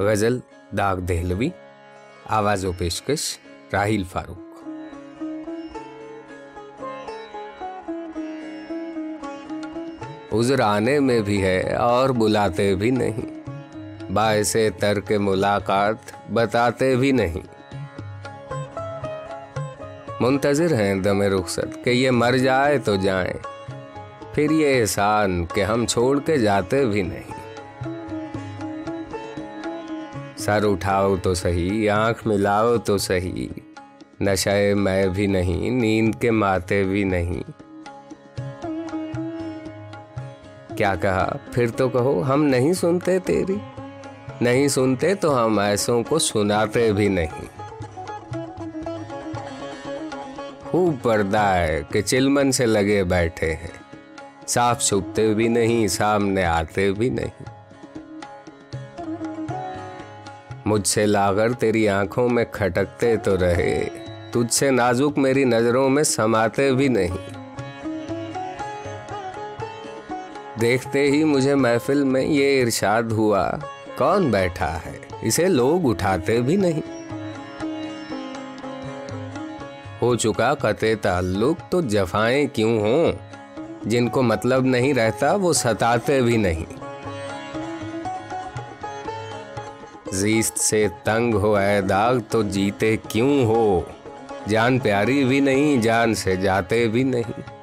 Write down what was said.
غزل داغ دہلوی، آواز و پیشکش راہیل فاروق۔ عذر آنے میں بھی ہے اور بلاتے بھی نہیں، باعث ترک ملاقات بتاتے بھی نہیں۔ منتظر ہیں دم رخصت کہ یہ مر جائے تو جائیں، پھر یہ احسان کہ ہم چھوڑ کے جاتے بھی نہیں۔ سر اٹھاؤ تو صحیح، آنکھ ملاؤ تو صحیح۔ نشے میں بھی نہیں، نیند کے ماتے بھی نہیں۔ کیا کہا؟ پھر تو کہو، ہم نہیں سنتے تیری۔ نہیں سنتے تو ہم ایسوں کو سناتے بھی نہیں۔ خوب پردہ ہے کہ چلمن سے لگے بیٹھے ہیں۔ صاف چھپتے بھی نہیں، سامنے آتے بھی نہیں۔ مجھ سے لاغر تیری آنکھوں میں کھٹکتے تو رہے، تجھ سے نازک میری نظروں میں سماتے بھی نہیں۔ دیکھتے ہی مجھے محفل میں یہ ارشاد ہوا، کون بیٹھا ہے؟ اسے لوگ اٹھاتے بھی نہیں۔ ہو چکا قطع تعلق، تو جفائیں کیوں ہوں؟ جن کو مطلب نہیں رہتا، وہ ستاتے بھی نہیں۔ زیست سے تنگ ہو، اے داغ، تو جیتے کیوں ہو؟ جان پیاری بھی نہیں، جان سے جاتے بھی نہیں۔